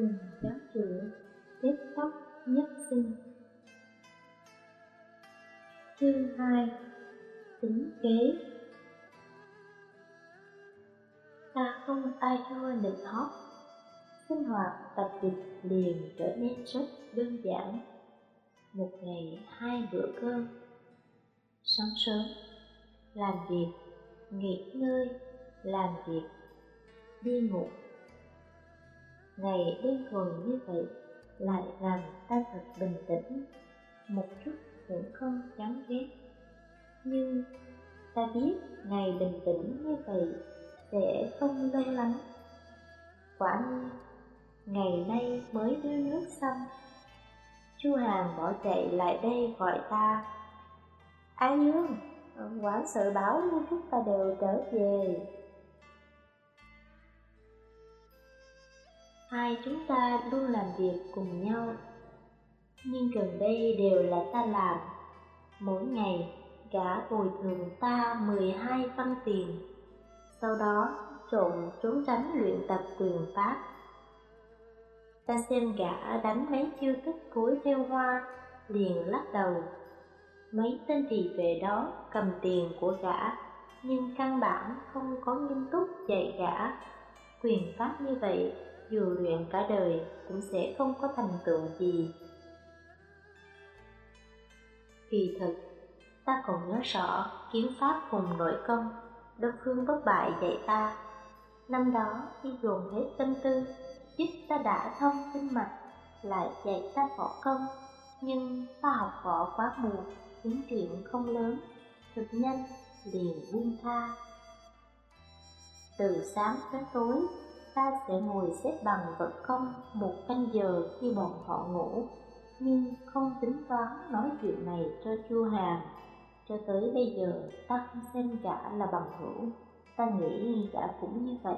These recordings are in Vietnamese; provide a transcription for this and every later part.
Từng giáo chữa, kết tóc nhất sinh. Chương 2 Tính kế. Ta không tay thua định hót Sinh hoạt tập dịch liền trở nên rất đơn giản. Một ngày hai bữa cơm. Sáng sớm Làm việc Nghỉ ngơi Làm việc Đi ngủ. Ngày đơn thuần như vậy Lại làm ta thật bình tĩnh Một chút cũng không chán ghét. Nhưng ta biết ngày bình tĩnh như vậy sẽ không lâu lắm. Quả nhiên, ngày nay mới đưa nước xong Chu Hàng bỏ chạy lại đây gọi ta Á Dương, quả sợ báo chúng ta đều trở về. Hai chúng ta luôn làm việc cùng nhau. Nhưng gần đây đều là ta làm. Mỗi ngày, gã bồi thường ta 12 văn tiền. Sau đó trộn trốn tránh luyện tập quyền pháp. Ta xem gã đánh mấy chiêu thức cối theo hoa Liền lắc đầu. Mấy tên thị vệ đó cầm tiền của gã Nhưng căn bản không có nghiêm túc dạy gã Quyền pháp như vậy dù luyện cả đời cũng sẽ không có thành tựu gì. Kỳ thực, ta còn nhớ rõ kiếm pháp cùng nội công, đơn phương bất bại dạy ta. Năm đó, khi dồn hết tâm tư, giúp ta đã thông kinh mạch, lại dạy ta võ công, nhưng ta học võ quá muộn, tiến triển không lớn, thực nhanh, liền buông tha. Từ sáng đến tối, ta sẽ ngồi xếp bằng vật công một canh giờ khi bọn họ ngủ, nhưng không tính toán nói chuyện này cho Chu Hàm. Cho tới bây giờ, ta không xem gã là bằng hữu, ta nghĩ gã cũng như vậy.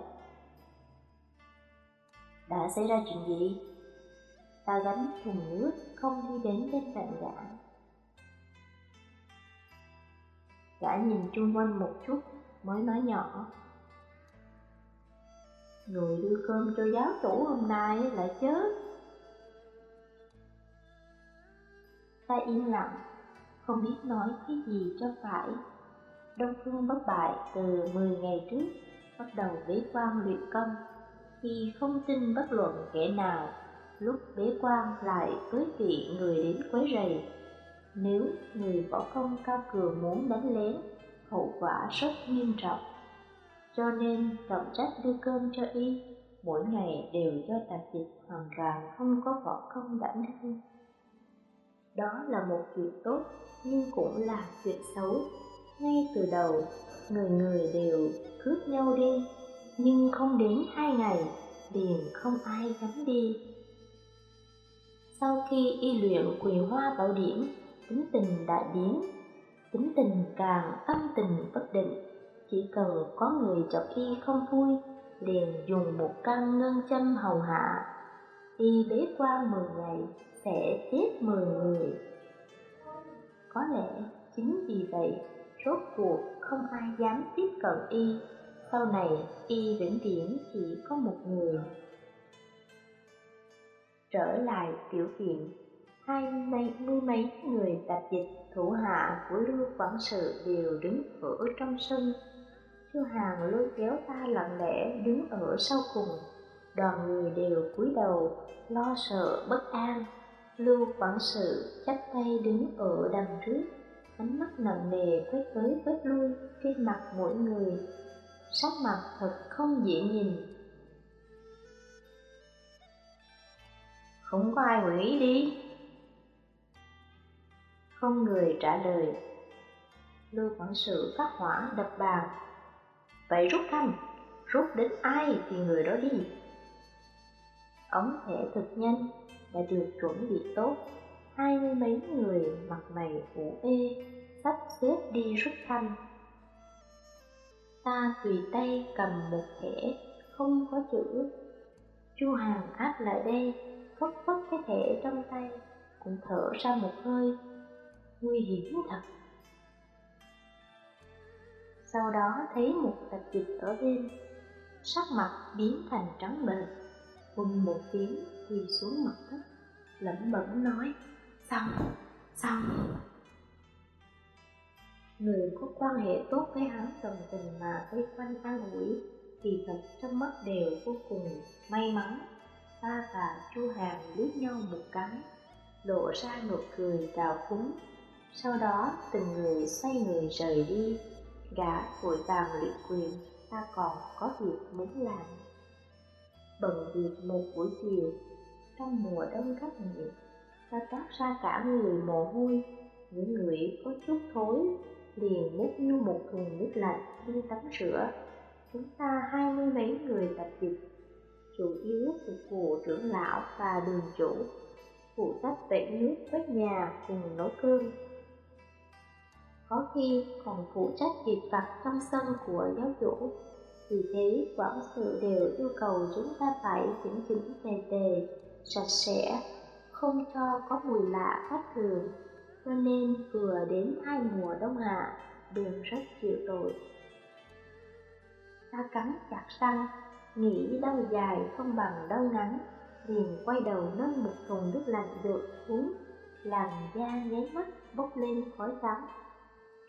Đã xảy ra chuyện gì? Ta gánh thùng nước, không đi đến bên cạnh gã. Gã nhìn chung quanh một chút, mới nói nhỏ. Người đưa cơm cho giáo chủ hôm nay lại chết. Ta im lặng, không biết nói cái gì cho phải. Đông Phương bất bại từ 10 ngày trước bắt đầu bế quan luyện công. Khi không tin bất luận kẻ nào Lúc bế quan lại tới vị người đến quấy rầy. Nếu người võ công cao cường muốn đánh lén Hậu quả rất nghiêm trọng cho nên trọng trách đưa cơm cho y mỗi ngày đều do tạp dịch hoàn toàn không có võ công đảm đương. Đó là một chuyện tốt, nhưng cũng là chuyện xấu. Ngay từ đầu, người người đều cướp nhau đi, nhưng không đến hai ngày, liền không ai dám đi. Sau khi y luyện quỳ hoa bảo điển, tính tình đại biến, tính tình càng âm tình bất định, chỉ cần có người chọc y không vui, liền dùng một căn ngân châm hầu hạ. Y bế quan mười ngày, sẽ giết mười người. Có lẽ chính vì vậy, rốt cuộc không ai dám tiếp cận y. Sau này, y vĩnh viễn chỉ có một người. Trở lại tiểu viện, hai mấy mươi mấy người tạp dịch thủ hạ của lưu quản sự đều đứng ở trong sân Chu Hàng lôi kéo ta lặng lẽ đứng ở sau cùng. Đoàn người đều cúi đầu, lo sợ bất an. Lưu quản sự chắp tay đứng ở đằng trước, ánh mắt nặng nề quét tới quét lui trên mặt mỗi người. Sắc mặt thật không dễ nhìn. Không có ai nguyện ý đi. Không người trả lời. Lưu quản sự phát hỏa đập bàn, Vậy rút thăm, rút đến ai thì người đó đi. Ống thẻ thật nhanh đã được chuẩn bị tốt, hai mươi mấy người mặt mày ủ ê, sắp xếp đi rút thăm. Ta tùy tay cầm một thẻ, không có chữ. Chu Hàng áp lại đây, phất phất cái thẻ trong tay, cũng thở ra một hơi. Nguy hiểm thật sau đó thấy một tạp dịch ở bên, sắc mặt biến thành trắng bệch, Bùng một tiếng thì xuống mặt đất Lẩm bẩm nói Xong, xong. Người có quan hệ tốt với hắn đồng tình mà vây quanh an ủi Thì thật trong mắt đều vô cùng may mắn. Ta và chu Hàm liếc nhau một cái Lộ ra nụ cười đào phúng. Sau đó từng người xoay người rời đi. Gã vội vàng lị quyền Ta còn có việc muốn làm Bận việc một buổi chiều Trong mùa đông khắc nghiệt Ta toát ra cả người mồ hôi Những người có chút thối liền múc như một thùng nước lạnh đi tắm rửa. Chúng ta hai mươi mấy người tập dịch, chủ yếu phục vụ trưởng lão và đường chủ, phụ trách vệ nước quét nhà cùng nấu cơm. Có khi còn phụ trách việc vặt trong sân của giáo chủ, vì thế quản sự đều yêu cầu chúng ta phải chỉnh chỉnh tề tề, sạch sẽ, không cho có mùi lạ khác thường cho nên vừa đến hai mùa đông hạ đều rất chịu tội. Ta cắn chặt răng, nghĩ đau dài không bằng đau ngắn, liền quay đầu nâng một thùng nước lạnh dội xuống, làm da nháy mắt bốc lên khói trắng.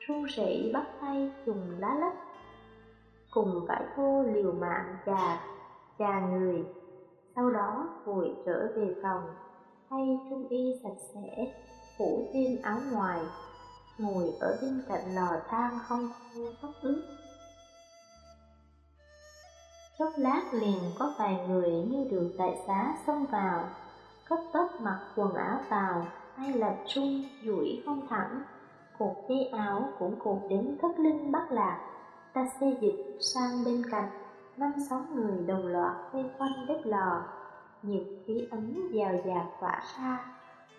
Run rẩy bắt tay dùng lá lách, cùng vải thô liều mạng chà, chà người. Sau đó vội trở về phòng, thay trung y sạch sẽ, phủ thêm áo ngoài, ngồi ở bên cạnh lò than không khô tóc ướt. Chốc lát liền có vài người như được tại xá xông vào, cấp tốc mặc quần áo vào, tay là trung, duỗi không thẳng, cột dây áo cũng cột đến thất linh bắt lạc. Ta xê dịch sang bên cạnh, năm sáu người đồng loạt vây quanh bếp lò, nhiệt khí ấm dào dạt tỏa ra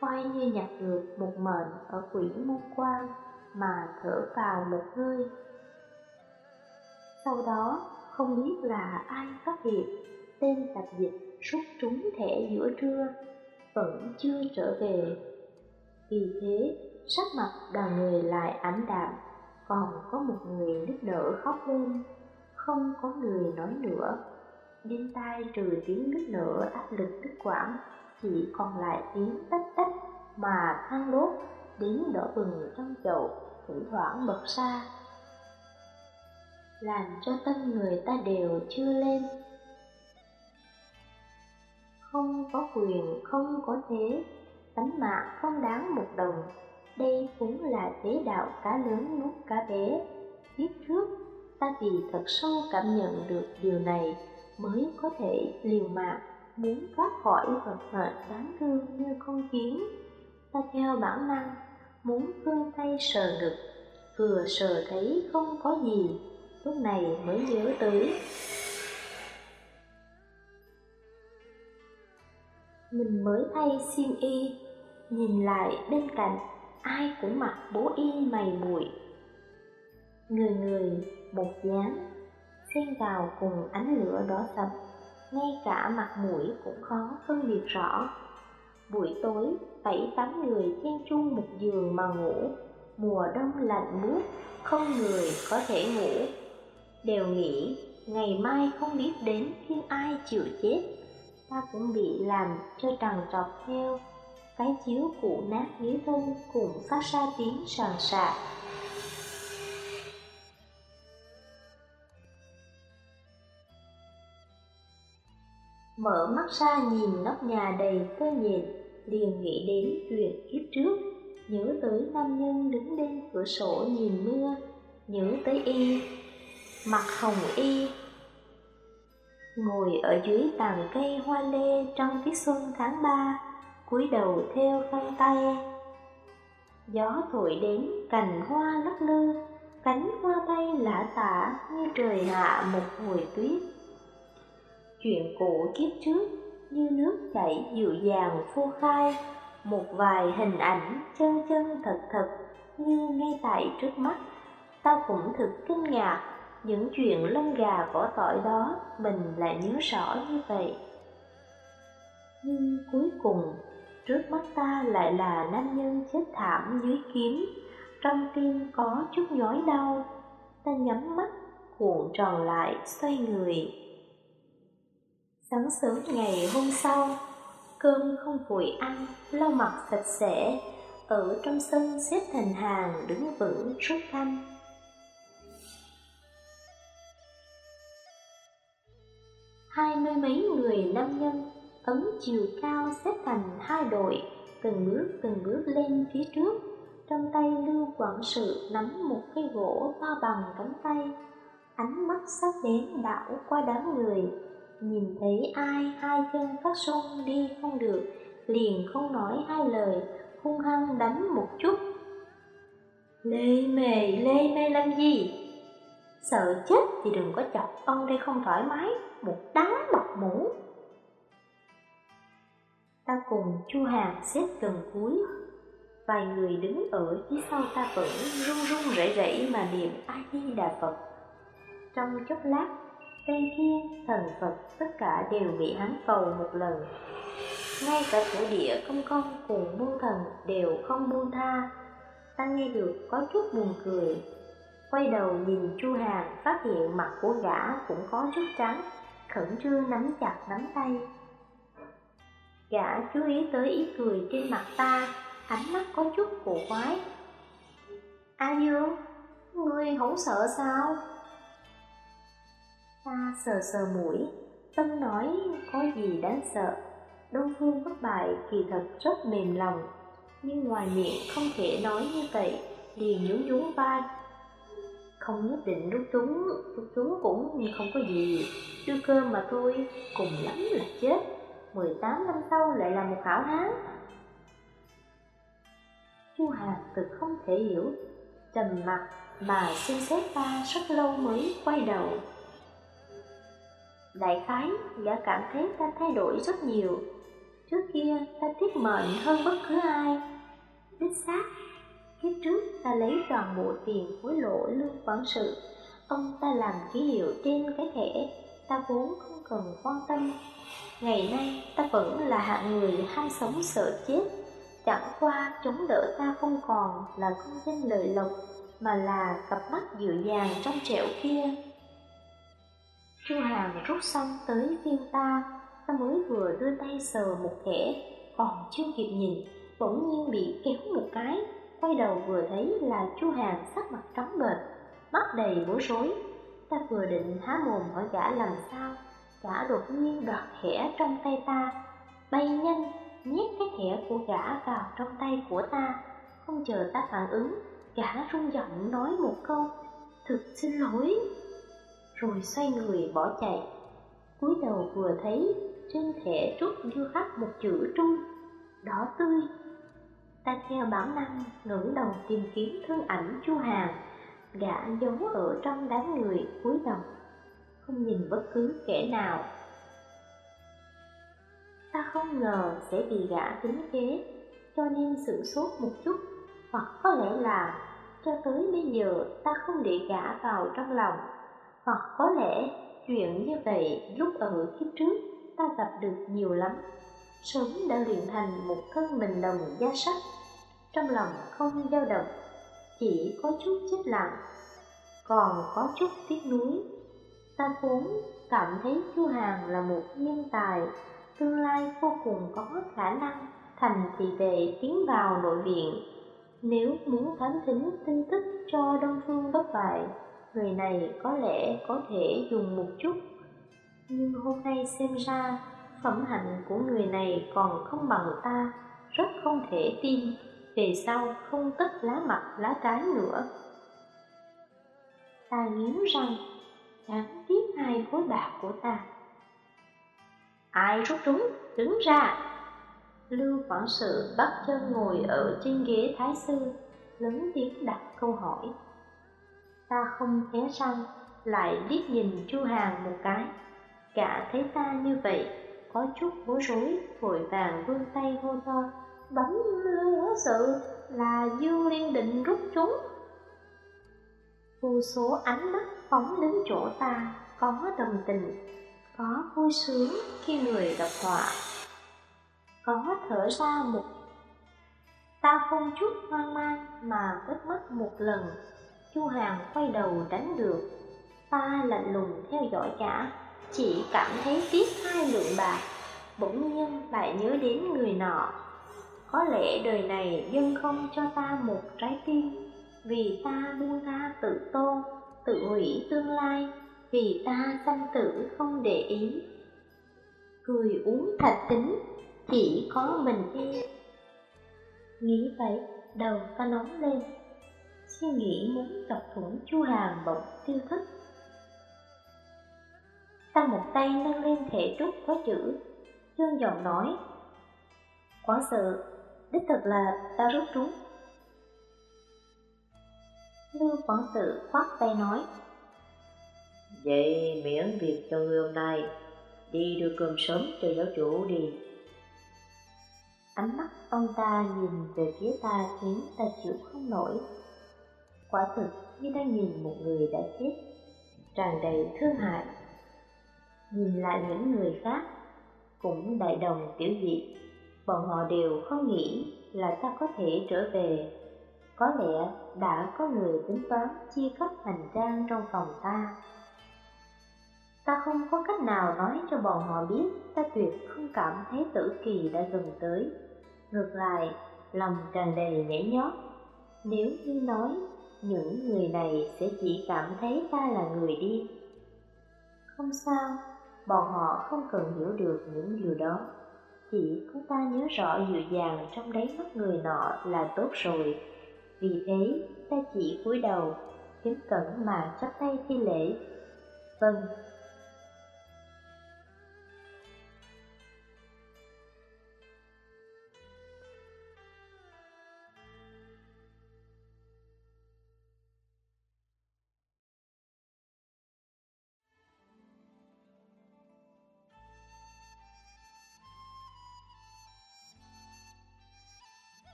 coi như nhặt được một mệnh ở quỷ môn quan mà thở vào một hơi. Sau đó, không biết là ai phát hiện tên tạp dịch rút trúng thẻ giữa trưa, vẫn chưa trở về. Vì thế, sắc mặt đoàn người lại ảm đạm, còn có một người nức nở khóc lên, không có người nói nữa. Bên tai trừ tiếng nức nở áp lực tức quản, chỉ còn lại tiếng tách tách mà than đốt đến đỏ bừng trong chậu, thỉnh thoảng bật ra, làm cho tâm người ta đều chưa lên. Không có quyền, không có thế, tánh mạng không đáng một đồng, đây cũng là thế đạo cá lớn nuốt cá bé. Tiếp trước, ta vì thật sâu cảm nhận được điều này mới có thể liều mạng muốn thoát khỏi vật mệnh đáng thương như con kiến. Ta theo bản năng, muốn vươn tay sờ ngực, vừa sờ thấy không có gì, lúc này mới nhớ tới. Mình mới thay xiêm y, nhìn lại bên cạnh, ai cũng mặc bố y mày bụi. Người người một dáng, xen vào cùng ánh lửa đỏ sập ngay cả mặt mũi cũng khó phân biệt rõ. Buổi tối, bảy tám người chen chung một giường mà ngủ, mùa đông lạnh buốt, không người có thể ngủ. Đều nghĩ, ngày mai không biết đến khi ai chịu chết, ta cũng bị làm cho trằn trọc theo. Cái chiếu cũ nát dưới thân cùng phát ra tiếng sàn sạc. Mở mắt ra nhìn nóc nhà đầy cơ nhiệt, liền nghĩ đến chuyện kiếp trước, nhớ tới nam nhân đứng bên cửa sổ nhìn mưa, nhớ tới y, mặt hồng y, ngồi ở dưới tàn cây hoa lê trong tiết xuân tháng ba, cúi đầu theo khăn tay. Gió thổi đến cành hoa lắc lư, cánh hoa bay lả tả như trời hạ một hồi tuyết. Chuyện cũ kiếp trước như nước chảy dịu dàng phô khai Một vài hình ảnh chân chân thật thật như ngay tại trước mắt Tao cũng thực kinh ngạc những chuyện lông gà cỏ tỏi đó mình lại nhớ rõ như vậy Nhưng cuối cùng trước mắt ta lại là nam nhân chết thảm dưới kiếm Trong tim có chút nhói đau Ta nhắm mắt cuộn tròn lại xoay người Sáng sớm ngày hôm sau, cơm không vội ăn, lau mặt sạch sẽ, ở trong sân xếp thành hàng đứng vững rút canh. Hai mươi mấy người nam nhân ấn chiều cao xếp thành hai đội, từng bước từng bước lên phía trước. Trong tay Lưu Quản sự nắm một cây gỗ to bằng cánh tay, ánh mắt sắc bén đảo qua đám người, nhìn thấy ai hai chân phát sung đi không được, liền không nói hai lời, hung hăng đánh một chút. Lê mề, lê mê làm gì? Sợ chết thì đừng có chọc ông đây không thoải mái, một đá mặt mũ. Ta cùng Chu Hàm xếp gần cuối, vài người đứng ở phía sau ta vẫn run run rẩy rẩy mà niệm A Di Đà Phật. Trong chốc lát, Tây Thiên, thần Phật tất cả đều bị hắn cầu một lần. Ngay cả thổ địa công công cùng muôn thần đều không buông tha. Ta nghe được có chút buồn cười. Quay đầu nhìn Chu Hàng phát hiện mặt của gã cũng có chút trắng, khẩn trương nắm chặt nắm tay. Gã chú ý tới ý cười trên mặt ta, ánh mắt có chút cổ quái. A Dương, ngươi không sợ sao? Ta sờ sờ mũi, tâm nói có gì đáng sợ. Đông Phương bất bại kỳ thật rất mềm lòng, nhưng ngoài miệng không thể nói như vậy, liền nhún nhún vai. Không nhất định lúc túng, lúc túng cũng không có gì, đưa cơm mà thôi, cùng lắm là chết. 18 năm sau lại là một hảo hán. Chu Hà thực không thể hiểu, trầm mặt mà xem xét ta rất lâu mới quay đầu. Đại khái, gã cảm thấy ta thay đổi rất nhiều. Trước kia ta thiết mệnh hơn bất cứ ai. Đích xác, kiếp trước ta lấy toàn bộ tiền hối lộ lương quản sự. Ông ta làm ký hiệu trên cái thẻ, ta vốn không cần quan tâm. Ngày nay ta vẫn là hạng người ham sống sợ chết. Chẳng qua chống đỡ ta không còn là công danh lợi lộc, mà là cặp mắt dịu dàng trong trẻo kia. Chu Hàng rút xong tới phiên ta, ta mới vừa đưa tay sờ một thẻ, còn chưa kịp nhìn, bỗng nhiên bị kéo một cái, quay đầu vừa thấy là Chu Hàng sắc mặt trắng bệch, mắt đầy bối rối. Ta vừa định há mồm hỏi gã làm sao, gã đột nhiên đoạt thẻ trong tay ta, bay nhanh nhét cái thẻ của gã vào trong tay của ta, không chờ ta phản ứng, gã run giọng nói một câu, thực xin lỗi. Rồi xoay người bỏ chạy. cúi đầu vừa thấy trên thẻ trúc điêu khắc một chữ trung, đỏ tươi. Ta theo bản năng ngẩng đầu tìm kiếm thân ảnh Chu Hàng, gã giấu ở trong đám người cúi đầu, không nhìn bất cứ kẻ nào. Ta không ngờ sẽ bị gã tính kế, cho nên sự sốt một chút, hoặc có lẽ là cho tới bây giờ ta không để gã vào trong lòng. Hoặc có lẽ chuyện như vậy lúc ở kiếp trước ta gặp được nhiều lắm Sớm đã luyện thành một thân mình đồng gia sắc Trong lòng không dao động chỉ có chút chết lặng Còn có chút tiếc nuối. Ta vốn cảm thấy Chu Hàng là một nhân tài Tương lai vô cùng có khả năng thành thị vệ tiến vào nội viện. Nếu muốn thám thính tin tức cho Đông Phương bất bại người này có lẽ có thể dùng một chút. Nhưng hôm nay xem ra, phẩm hạnh của người này còn không bằng ta, rất không thể tin, về sau không tất lá mặt lá trái nữa. Ta nghiến răng, đáng tiếc hai khối bạc của ta. Ai rút trúng, đứng ra! Lưu quản sự bắt chân ngồi ở trên ghế thái sư, lớn tiếng đặt câu hỏi. Ta không né răng, lại liếc nhìn Chu Hàng một cái. Cả thấy ta như vậy, có chút bối rối, vội vàng vươn tay hô to. Bấm lưu sự là Dương Liên định rút chúng. Vô số ánh mắt phóng đến chỗ ta, có đồng tình, có vui sướng khi người đọc họa, có thở ra một Ta không chút hoang mang mà quét mắt một lần Chu Hàng quay đầu đánh được Ta lạnh lùng theo dõi cả chỉ cảm thấy tiếc hai lượng bạc, bỗng nhiên lại nhớ đến người nọ. Có lẽ đời này dân không cho ta một trái tim, vì ta buông ra tự tôn, tự hủy tương lai, vì ta sanh tử không để ý. Cười uống thạch tính, chỉ có mình đi. Nghĩ vậy, đầu ta nóng lên, suy nghĩ muốn chọc thủng chu hàng bỗng tiêu thất ta một tay nâng lên thể trúc có chữ Chương giọng nói Quá sự đích thực là ta rút trúng. Lưu quán sự khoát tay nói vậy miễn việc cho người hôm nay đi đưa cơm sớm cho giáo chủ đi. Ánh mắt ông ta nhìn về phía ta khiến ta chịu không nổi. Quả thực như đang nhìn một người đã chết tràn đầy thương hại. Nhìn lại những người khác cũng đại đồng tiểu dị bọn họ đều không nghĩ là ta có thể trở về. Có lẽ đã có người tính toán chia cắt hành trang trong phòng ta. Ta không có cách nào nói cho bọn họ biết, ta tuyệt không cảm thấy tử kỳ đã gần tới. Ngược lại, lòng tràn đầy nhảy nhót. Nếu như nói, những người này sẽ chỉ cảm thấy ta là người đi không sao, bọn họ không cần hiểu được những điều đó chỉ có ta nhớ rõ dịu dàng trong đáy mắt người nọ là tốt rồi. Vì thế, ta chỉ cúi đầu, kính cẩn mà chắp tay thi lễ. Vâng